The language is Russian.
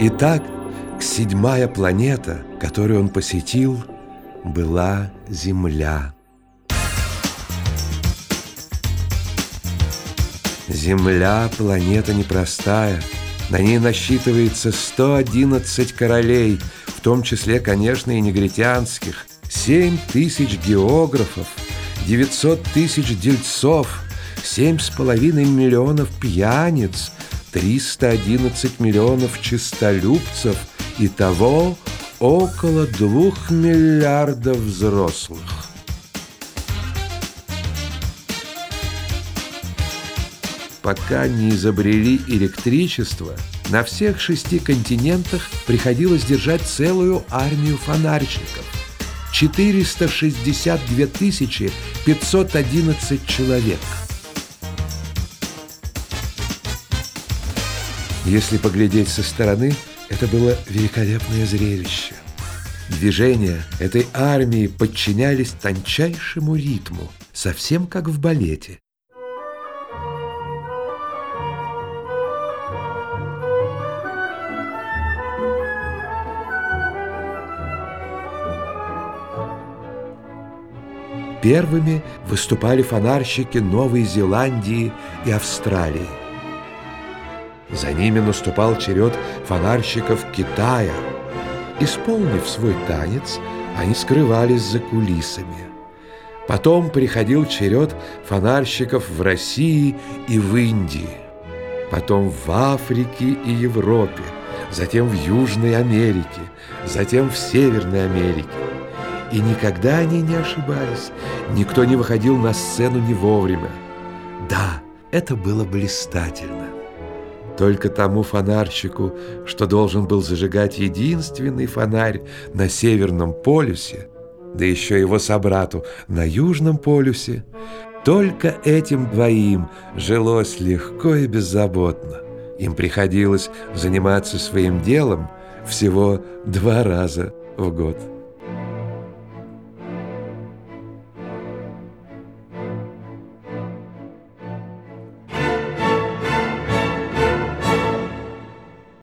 Итак, седьмая планета, которую он посетил, была Земля. Земля – планета непростая. На ней насчитывается 111 королей, в том числе, конечно, и негритянских, 7 тысяч географов, 900 тысяч дельцов, 7,5 миллионов пьяниц, 311 миллионов чистолюбцев, и того около двух миллиардов взрослых. Пока не изобрели электричество, на всех шести континентах приходилось держать целую армию фонарщиков. 462 511 человек. Если поглядеть со стороны, это было великолепное зрелище. Движения этой армии подчинялись тончайшему ритму, совсем как в балете. Первыми выступали фонарщики Новой Зеландии и Австралии. За ними наступал черед фонарщиков Китая. Исполнив свой танец, они скрывались за кулисами. Потом приходил черед фонарщиков в России и в Индии, потом в Африке и Европе, затем в Южной Америке, затем в Северной Америке. И никогда они не ошибались, никто не выходил на сцену не вовремя. Да, это было блистательно. Только тому фонарщику, что должен был зажигать единственный фонарь на Северном полюсе, да еще его собрату на Южном полюсе, только этим двоим жилось легко и беззаботно. Им приходилось заниматься своим делом всего два раза в год.